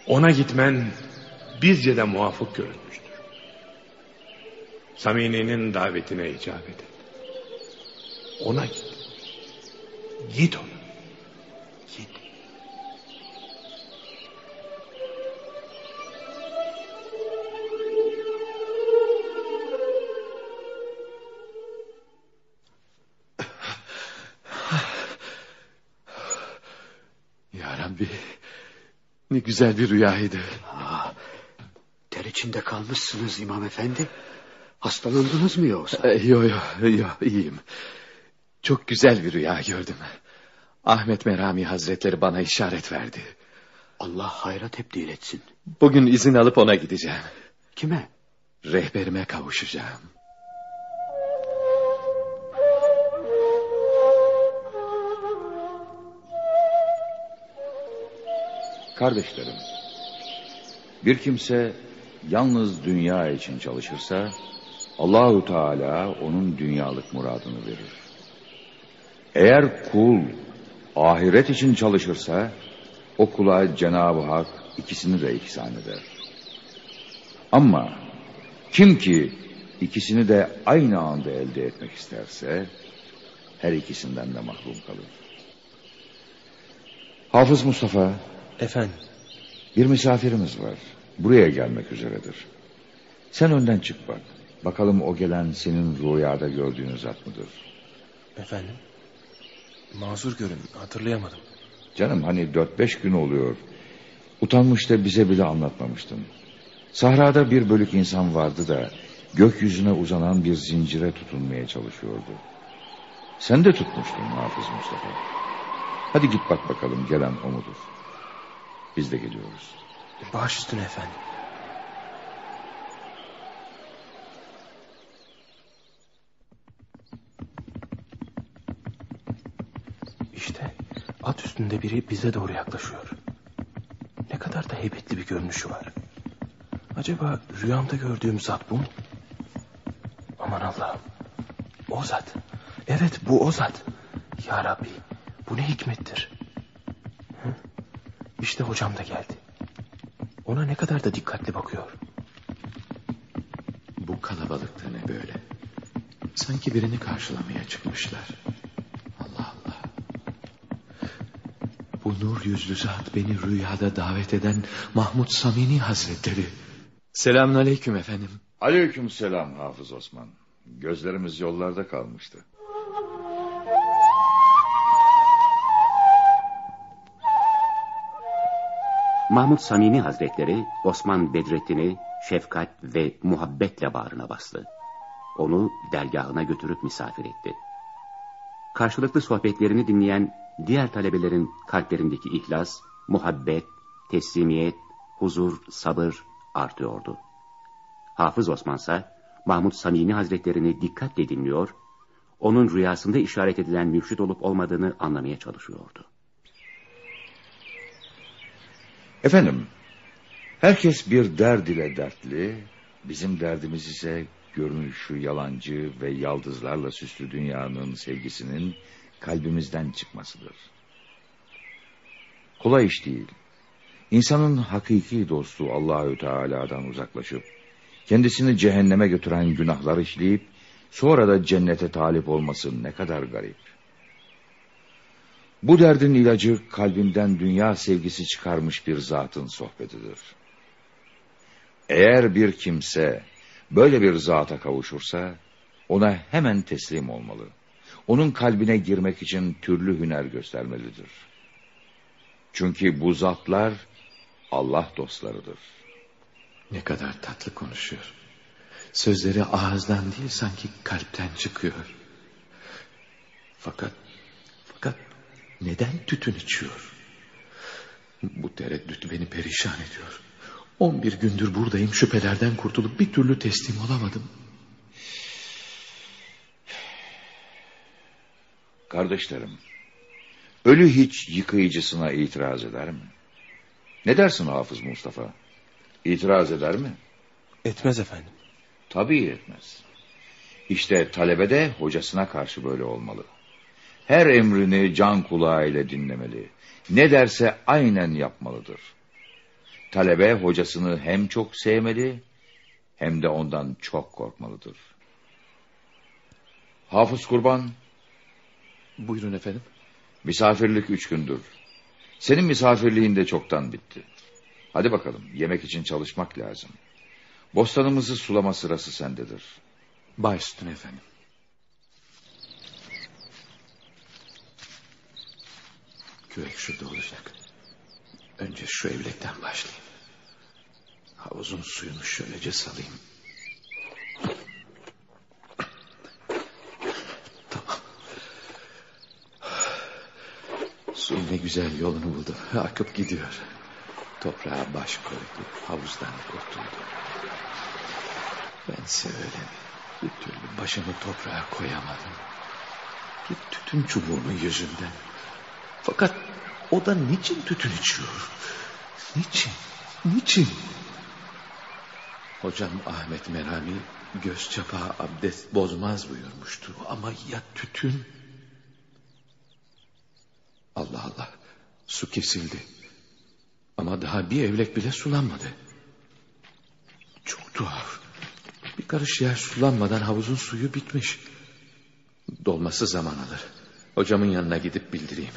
Ona gitmen bizce de muafık görünmüştür. Samini'nin davetine icabet et. Ona git. Git ona. Git. Ne güzel bir rüyaydı. Aa, ter içinde kalmışsınız İmam Efendi. Hastalandınız mı yoksa? Ee, Yo yo yo iyiyim. Çok güzel bir rüya gördüm. Ahmet Merami Hazretleri bana işaret verdi. Allah hayra tebdil etsin. Bugün izin alıp ona gideceğim. Kime? Rehberime kavuşacağım. Kardeşlerim, bir kimse yalnız dünya için çalışırsa Allahu Teala onun dünyalık muradını verir. Eğer kul ahiret için çalışırsa o kula Cenab-ı Hak ikisini de ihsan eder. Ama kim ki ikisini de aynı anda elde etmek isterse her ikisinden de mahrum kalır. Hafız Mustafa Efendim? Bir misafirimiz var. Buraya gelmek üzeredir. Sen önden çık bak. Bakalım o gelen senin rüyada gördüğün zat mıdır? Efendim? Mazur görün hatırlayamadım. Canım hani dört beş gün oluyor. Utanmış da bize bile anlatmamıştın. Sahrada bir bölük insan vardı da gökyüzüne uzanan bir zincire tutunmaya çalışıyordu. Sen de tutmuştun Hafız Mustafa. Hadi git bak bakalım gelen o mudur? Biz de geliyoruz. Baş üstüne efendim. İşte at üstünde biri bize doğru yaklaşıyor. Ne kadar da heybetli bir görünüşü var. Acaba rüyamda gördüğüm zat bu mu? Aman Allah'ım. O zat. Evet bu o zat. Ya Rabbi bu ne hikmettir. İşte hocam da geldi. Ona ne kadar da dikkatli bakıyor. Bu kalabalıkta ne böyle? Sanki birini karşılamaya çıkmışlar. Allah Allah. Bu nur yüzlü zat beni rüyada davet eden Mahmud Samini Hazretleri. Selamun aleyküm efendim. Aleyküm selam Hafız Osman. Gözlerimiz yollarda kalmıştı. Mahmud Samimi Hazretleri Osman Bedrettin'i şefkat ve muhabbetle bağrına bastı. Onu dergahına götürüp misafir etti. Karşılıklı sohbetlerini dinleyen diğer talebelerin kalplerindeki ihlas, muhabbet, teslimiyet, huzur, sabır artıyordu. Hafız Osman ise Mahmud Samimi Hazretlerini dikkatle dinliyor, onun rüyasında işaret edilen mürşit olup olmadığını anlamaya çalışıyordu. Efendim, herkes bir derd ile dertli, bizim derdimiz ise görünüşü yalancı ve yaldızlarla süslü dünyanın sevgisinin kalbimizden çıkmasıdır. Kolay iş değil. İnsanın hakiki dostu Allahü Teala'dan uzaklaşıp kendisini cehenneme götüren günahlar işleyip sonra da cennete talip olması ne kadar garip. Bu derdin ilacı kalbinden dünya sevgisi çıkarmış bir zatın sohbetidir. Eğer bir kimse böyle bir zata kavuşursa ona hemen teslim olmalı. Onun kalbine girmek için türlü hüner göstermelidir. Çünkü bu zatlar Allah dostlarıdır. Ne kadar tatlı konuşuyor. Sözleri ağızdan değil sanki kalpten çıkıyor. Fakat neden tütün içiyor? Bu tereddüt beni perişan ediyor. On bir gündür buradayım şüphelerden kurtulup bir türlü teslim olamadım. Kardeşlerim, ölü hiç yıkayıcısına itiraz eder mi? Ne dersin Hafız Mustafa? İtiraz eder mi? Etmez efendim. Tabii etmez. İşte talebe de hocasına karşı böyle olmalı. Her emrini can kulağıyla dinlemeli. Ne derse aynen yapmalıdır. Talebe hocasını hem çok sevmeli hem de ondan çok korkmalıdır. Hafız Kurban. Buyurun efendim. Misafirlik üç gündür. Senin misafirliğin de çoktan bitti. Hadi bakalım yemek için çalışmak lazım. Bostanımızı sulama sırası sendedir. Baş üstüne efendim. Kürek şurada olacak. Önce şu evlekten başlayayım. Havuzun suyunu şöylece salayım. Tamam. Su ne güzel yolunu buldu. Akıp gidiyor. Toprağa baş koydu. Havuzdan kurtuldu. Bense öyle bir türlü başımı toprağa koyamadım. Bir tütün çubuğunun yüzünden. Fakat o da niçin tütün içiyor? Niçin? Niçin? Hocam Ahmet Merami göz çapağı abdest bozmaz buyurmuştu. Ama ya tütün? Allah Allah. Su kesildi. Ama daha bir evlek bile sulanmadı. Çok tuhaf. Bir karış yer sulanmadan havuzun suyu bitmiş. Dolması zaman alır. Hocamın yanına gidip bildireyim.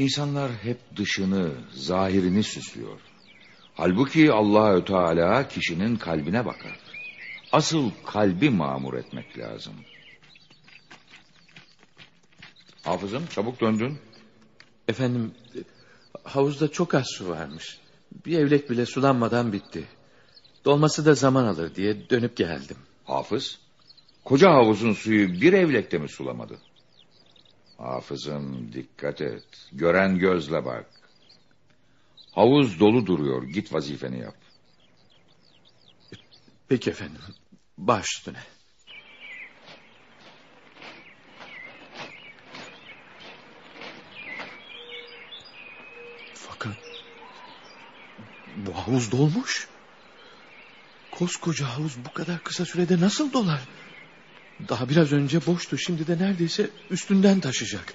İnsanlar hep dışını, zahirini süslüyor. Halbuki Allahü Teala kişinin kalbine bakar. Asıl kalbi mamur etmek lazım. Hafızım çabuk döndün. Efendim havuzda çok az su varmış. Bir evlek bile sulanmadan bitti. Dolması da zaman alır diye dönüp geldim. Hafız, koca havuzun suyu bir evlekte mi sulamadı? Hafızım dikkat et. Gören gözle bak. Havuz dolu duruyor. Git vazifeni yap. Peki efendim. Baş üstüne. Fakat bu havuz dolmuş. Koskoca havuz bu kadar kısa sürede nasıl dolar? Daha biraz önce boştu. Şimdi de neredeyse üstünden taşıyacak.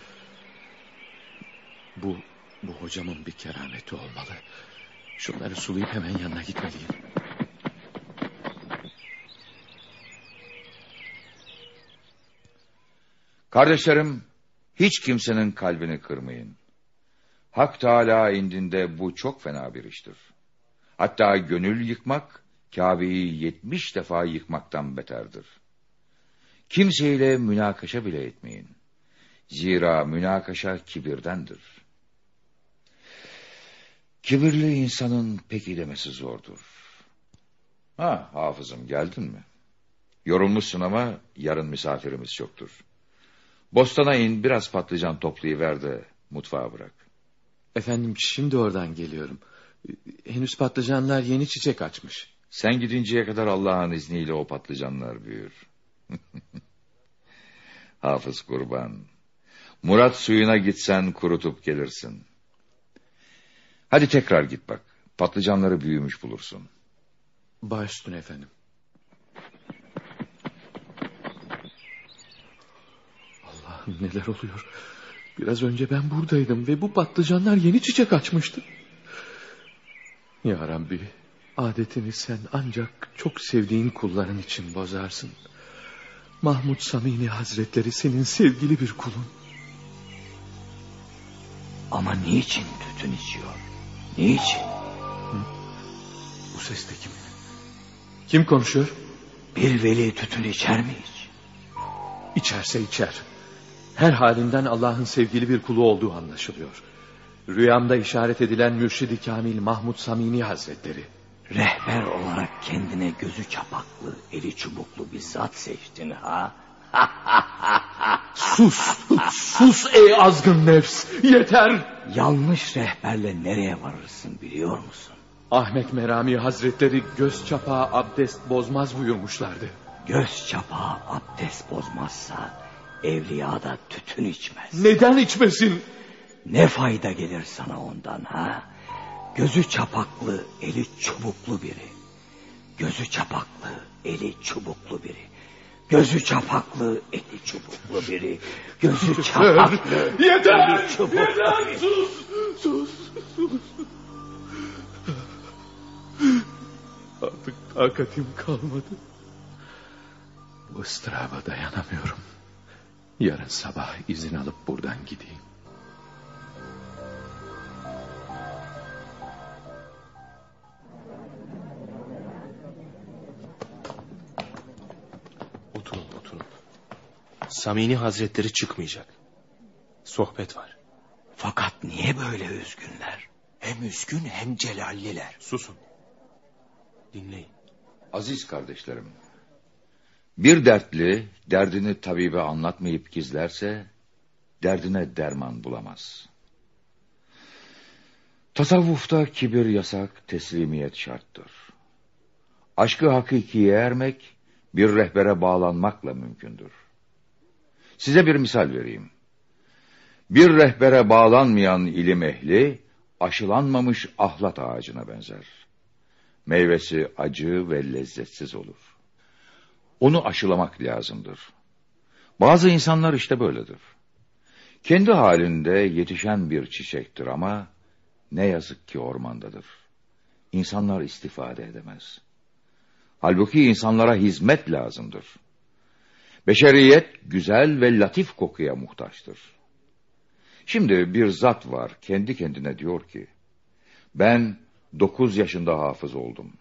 Bu, bu hocamın bir kerameti olmalı. Şunları sulayıp hemen yanına gitmeliyim. Kardeşlerim, hiç kimsenin kalbini kırmayın. Hak Teala indinde bu çok fena bir iştir. Hatta gönül yıkmak, Kabe'yi yetmiş defa yıkmaktan beterdir. Kimseyle münakaşa bile etmeyin. Zira münakaşa kibirdendir. Kibirli insanın peki demesi zordur. Ha hafızım geldin mi? Yorulmuşsun ama yarın misafirimiz çoktur. Bostana in biraz patlıcan toplayıver de mutfağa bırak. Efendim şimdi oradan geliyorum. Henüz patlıcanlar yeni çiçek açmış. Sen gidinceye kadar Allah'ın izniyle o patlıcanlar büyür. Hafız kurban. Murat suyuna gitsen kurutup gelirsin. Hadi tekrar git bak. Patlıcanları büyümüş bulursun. Baş üstüne efendim. Allah'ım neler oluyor. Biraz önce ben buradaydım ve bu patlıcanlar yeni çiçek açmıştı. Ya Rabbi adetini sen ancak çok sevdiğin kulların için bozarsın. Mahmud Samini Hazretleri senin sevgili bir kulun. Ama niçin tütün içiyor? Niçin? Hı? Bu ses de kim? Kim konuşuyor? Bir veli tütün içer mi hiç? İçerse içer. Her halinden Allah'ın sevgili bir kulu olduğu anlaşılıyor. Rüyamda işaret edilen Mürşid-i Kamil Mahmud Samini Hazretleri. Rehber olarak kendine gözü çapaklı, eli çubuklu bir zat seçtin ha? sus, sus ey azgın nefs, yeter. Yanlış rehberle nereye varırsın biliyor musun? Ahmet Merami Hazretleri göz çapağı abdest bozmaz buyurmuşlardı. Göz çapağı abdest bozmazsa evliya da tütün içmez. Neden içmesin? Ne fayda gelir sana ondan ha? Gözü çapaklı, eli çubuklu biri. Gözü çapaklı, eli çubuklu biri. Gözü çapaklı, eli çubuklu biri. Gözü çapaklı, yeter, eli çubuklu yeter, biri. sus, sus, sus. Artık takatim kalmadı. Bu ıstıraba dayanamıyorum. Yarın sabah izin alıp buradan gideyim. Samini Hazretleri çıkmayacak. Sohbet var. Fakat niye böyle üzgünler? Hem üzgün hem celalliler. Susun. Dinleyin. Aziz kardeşlerim. Bir dertli derdini tabibe anlatmayıp gizlerse derdine derman bulamaz. Tasavvufta kibir yasak, teslimiyet şarttır. Aşkı hakikiye ermek bir rehbere bağlanmakla mümkündür. Size bir misal vereyim. Bir rehbere bağlanmayan ilim ehli aşılanmamış ahlat ağacına benzer. Meyvesi acı ve lezzetsiz olur. Onu aşılamak lazımdır. Bazı insanlar işte böyledir. Kendi halinde yetişen bir çiçektir ama ne yazık ki ormandadır. İnsanlar istifade edemez. Halbuki insanlara hizmet lazımdır. Beşeriyet güzel ve latif kokuya muhtaçtır. Şimdi bir zat var kendi kendine diyor ki, ben dokuz yaşında hafız oldum.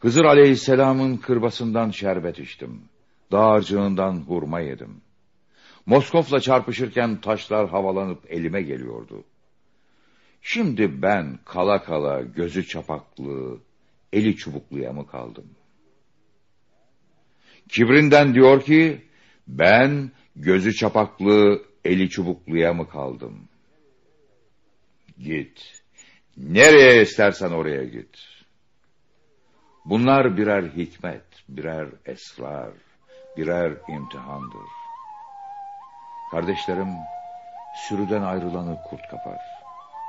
Hızır aleyhisselamın kırbasından şerbet içtim. Dağarcığından hurma yedim. Moskof'la çarpışırken taşlar havalanıp elime geliyordu. Şimdi ben kala kala gözü çapaklı, eli çubukluya mı kaldım? Kibrinden diyor ki, ben gözü çapaklı, eli çubukluya mı kaldım? Git. Nereye istersen oraya git. Bunlar birer hikmet, birer esrar, birer imtihandır. Kardeşlerim, sürüden ayrılanı kurt kapar.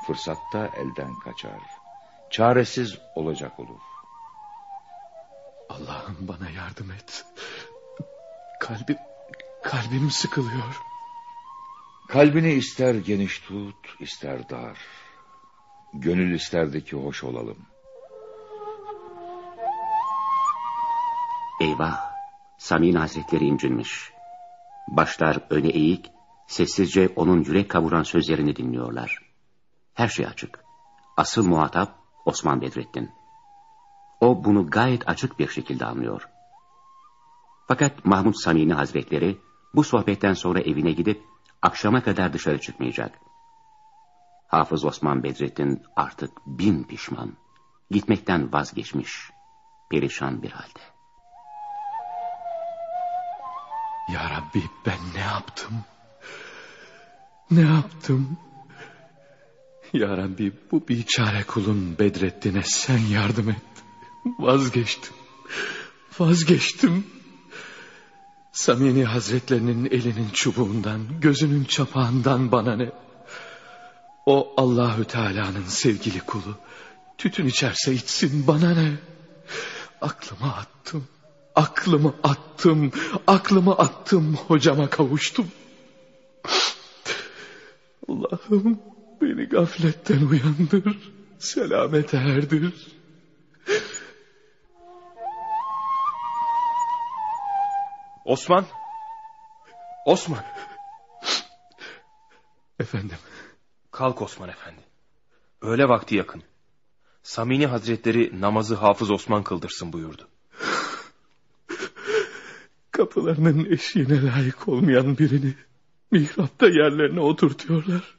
Fırsatta elden kaçar. Çaresiz olacak olur. Allah'ım bana yardım et. Kalbim, kalbim sıkılıyor. Kalbini ister geniş tut, ister dar. Gönül isterdi ki hoş olalım. Eyvah! Samin Hazretleri incinmiş. Başlar öne eğik, Sessizce onun yürek kavuran sözlerini dinliyorlar. Her şey açık. Asıl muhatap Osman Bedrettin. O bunu gayet açık bir şekilde anlıyor. Fakat Mahmud Samini Hazretleri bu sohbetten sonra evine gidip akşama kadar dışarı çıkmayacak. Hafız Osman Bedrettin artık bin pişman. Gitmekten vazgeçmiş. Perişan bir halde. Ya Rabbi ben ne yaptım? Ne yaptım? Ya Rabbi bu biçare kulun Bedrettin'e sen yardım et. Vazgeçtim. Vazgeçtim. Samini Hazretlerinin elinin çubuğundan, gözünün çapağından bana ne? O Allahü Teala'nın sevgili kulu. Tütün içerse içsin bana ne? Aklımı attım. Aklımı attım. Aklımı attım. Hocama kavuştum. Allah'ım beni gafletten uyandır. Selamete erdir. Osman. Osman. Efendim. Kalk Osman efendi. Öğle vakti yakın. Samini Hazretleri namazı Hafız Osman kıldırsın buyurdu. Kapılarının eşiğine layık olmayan birini mihrapta yerlerine oturtuyorlar.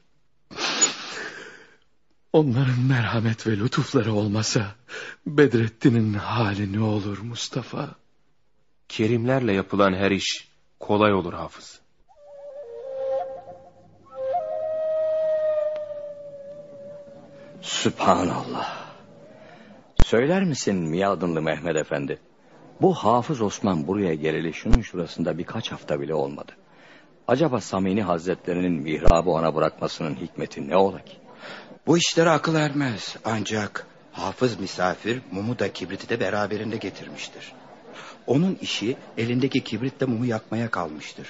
Onların merhamet ve lütufları olmasa Bedrettin'in hali ne olur Mustafa? Kerimlerle yapılan her iş kolay olur Hafız. Sübhanallah. Söyler misin Miyadınlı Mehmet Efendi? Bu Hafız Osman buraya geleli şunun şurasında birkaç hafta bile olmadı. Acaba Samini Hazretlerinin mihrabı ona bırakmasının hikmeti ne ola ki? Bu işlere akıl ermez. Ancak hafız misafir mumu da kibriti de beraberinde getirmiştir. Onun işi elindeki kibritle mumu yakmaya kalmıştır.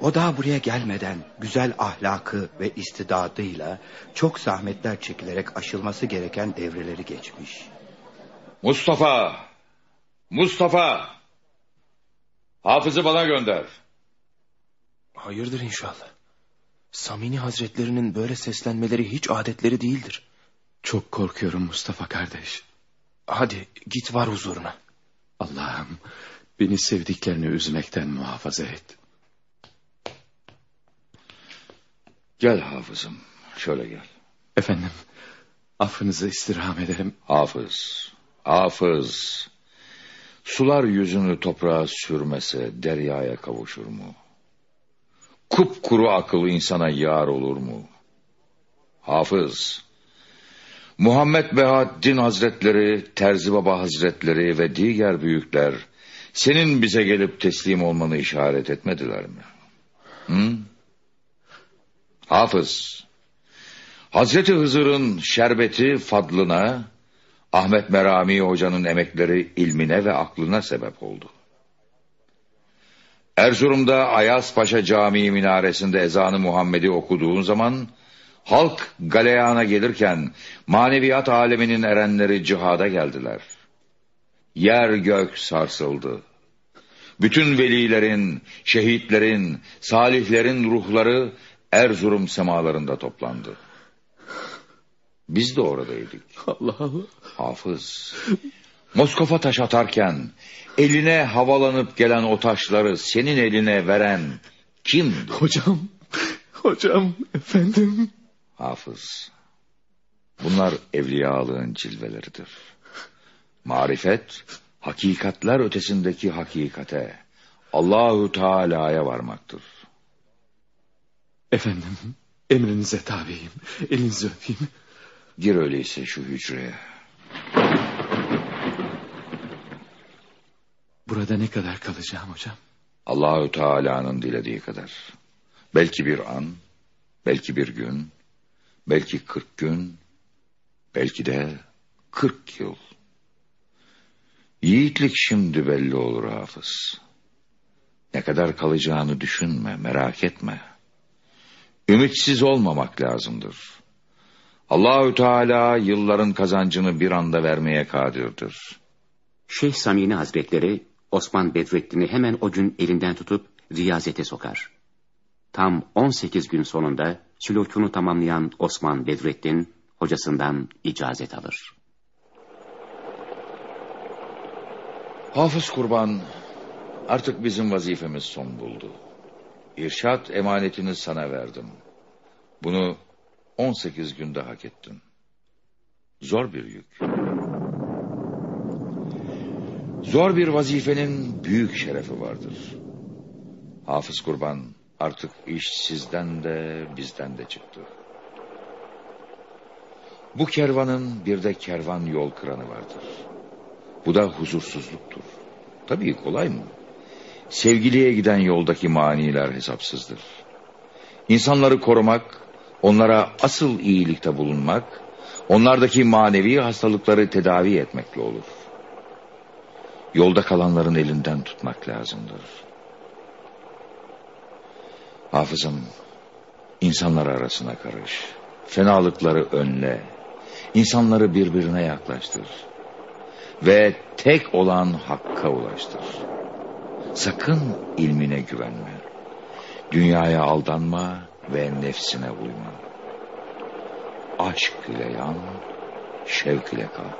O daha buraya gelmeden güzel ahlakı ve istidadıyla çok zahmetler çekilerek aşılması gereken devreleri geçmiş. Mustafa! Mustafa! Hafızı bana gönder. Hayırdır inşallah. Samini Hazretlerinin böyle seslenmeleri hiç adetleri değildir. Çok korkuyorum Mustafa kardeş. Hadi git var huzuruna. Allah'ım beni sevdiklerini üzmekten muhafaza et. Gel hafızım. Şöyle gel. Efendim affınızı istirham ederim. Hafız. Hafız. Sular yüzünü toprağa sürmese deryaya kavuşur mu? Kupkuru akıl insana yar olur mu? Hafız. Muhammed Behaddin Hazretleri, Terzi Baba Hazretleri ve diğer büyükler senin bize gelip teslim olmanı işaret etmediler mi? Hı? Hafız. Hazreti Hızır'ın şerbeti fadlına, Ahmet Merami Hoca'nın emekleri ilmine ve aklına sebep oldu. Erzurum'da Ayas Paşa Camii minaresinde ezanı Muhammed'i okuduğun zaman halk galeyana gelirken maneviyat aleminin erenleri cihada geldiler. Yer gök sarsıldı. Bütün velilerin, şehitlerin, salihlerin ruhları Erzurum semalarında toplandı. Biz de oradaydık. Allah Allah. Hafız. Moskova taş atarken eline havalanıp gelen o taşları senin eline veren kimdi? Hocam, hocam, efendim. Hafız. Bunlar evliyalığın cilveleridir. Marifet, hakikatler ötesindeki hakikate, Allahü Teala'ya varmaktır. Efendim, emrinize tabiyim. Elinizi öpeyim. Gir öyleyse şu hücreye. Burada ne kadar kalacağım hocam? Allahü Teala'nın dilediği kadar. Belki bir an, belki bir gün, belki kırk gün, belki de kırk yıl. Yiğitlik şimdi belli olur hafız. Ne kadar kalacağını düşünme, merak etme. Ümitsiz olmamak lazımdır. Allahü Teala yılların kazancını bir anda vermeye kadirdir. Şeyh Samini Hazretleri Osman Bedrettin'i hemen o gün elinden tutup riyazete sokar. tam 18 gün sonunda sülükünü tamamlayan Osman Bedrettin hocasından icazet alır. Hafız Kurban, artık bizim vazifemiz son buldu. İrşat emanetini sana verdim. Bunu 18 günde hak ettin. Zor bir yük. Zor bir vazifenin büyük şerefi vardır. Hafız Kurban, artık iş sizden de bizden de çıktı. Bu kervanın bir de kervan yol kıranı vardır. Bu da huzursuzluktur. Tabii kolay mı? Sevgiliye giden yoldaki maniler hesapsızdır. İnsanları korumak, onlara asıl iyilikte bulunmak, onlardaki manevi hastalıkları tedavi etmekle olur. Yolda kalanların elinden tutmak lazımdır. Hafızım, insanlar arasına karış. Fenalıkları önle. İnsanları birbirine yaklaştır. Ve tek olan hakka ulaştır. Sakın ilmine güvenme. Dünyaya aldanma ve nefsine uyma. Aşk ile yan, şevk ile kalk.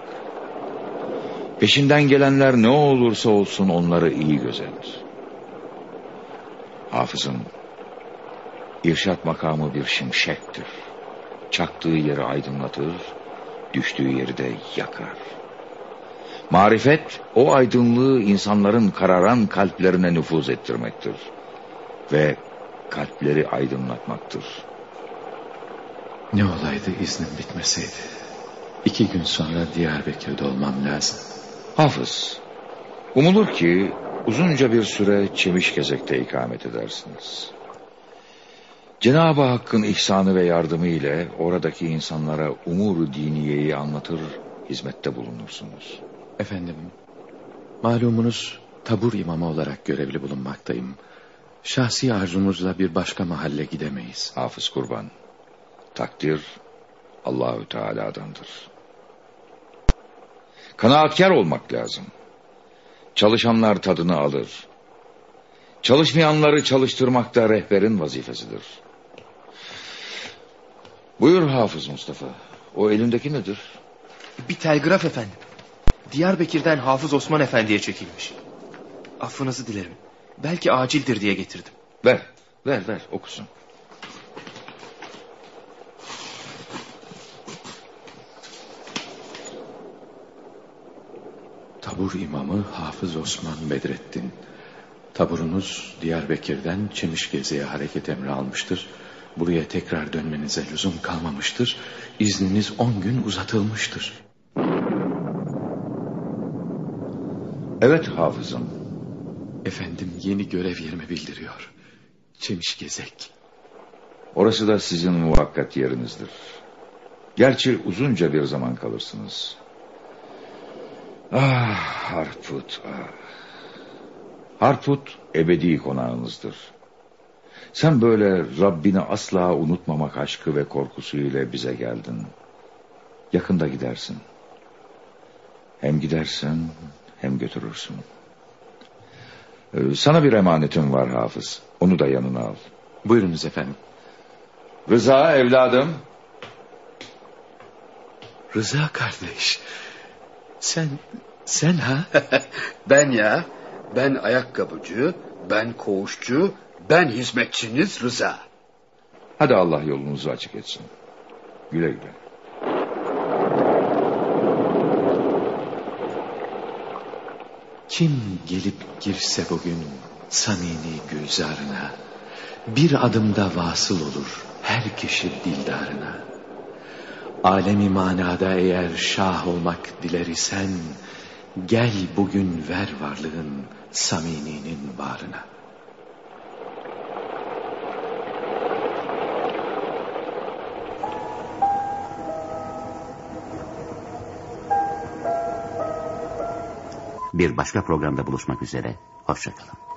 Peşinden gelenler ne olursa olsun onları iyi gözet. Hafızım, irşat makamı bir şimşektir. Çaktığı yeri aydınlatır, düştüğü yeri de yakar. Marifet o aydınlığı insanların kararan kalplerine nüfuz ettirmektir. Ve kalpleri aydınlatmaktır. Ne olaydı iznim bitmeseydi. İki gün sonra Diyarbakır'da olmam lazım. Hafız, umulur ki uzunca bir süre Çemişgezek'te ikamet edersiniz. Cenab-ı Hakk'ın ihsanı ve yardımı ile oradaki insanlara umur diniyeyi anlatır, hizmette bulunursunuz. Efendim, malumunuz tabur imamı olarak görevli bulunmaktayım. Şahsi arzumuzla bir başka mahalle gidemeyiz. Hafız Kurban, takdir Allahü Teala'dandır. Kanaatkar olmak lazım. Çalışanlar tadını alır. Çalışmayanları çalıştırmak da rehberin vazifesidir. Buyur Hafız Mustafa. O elindeki nedir? Bir telgraf efendim. Diyarbakır'dan Hafız Osman Efendi'ye çekilmiş. Affınızı dilerim. Belki acildir diye getirdim. Ver, ver, ver okusun. Tabur imamı Hafız Osman Bedrettin. Taburunuz Diyarbakır'dan Çemişgeze'ye hareket emri almıştır. Buraya tekrar dönmenize lüzum kalmamıştır. İzniniz on gün uzatılmıştır. Evet hafızım. Efendim yeni görev yerimi bildiriyor. Çemişgezek. Orası da sizin muvakkat yerinizdir. Gerçi uzunca bir zaman kalırsınız. Ah Harput ah. Harput ebedi konağınızdır. Sen böyle Rabbini asla unutmamak aşkı ve korkusuyla bize geldin. Yakında gidersin. Hem gidersin hem götürürsün. Ee, sana bir emanetim var Hafız. Onu da yanına al. Buyurunuz efendim. Rıza evladım. Rıza kardeş. Sen, sen ha? ben ya. Ben ayakkabıcı, ben koğuşçu, ben hizmetçiniz Rıza. Hadi Allah yolunuzu açık etsin. Güle güle. Kim gelip girse bugün samimi gülzarına, bir adımda vasıl olur her kişi dildarına. Alemi manada eğer şah olmak diler isen, gel bugün ver varlığın samiminin bağrına. Bir başka programda buluşmak üzere, hoşçakalın.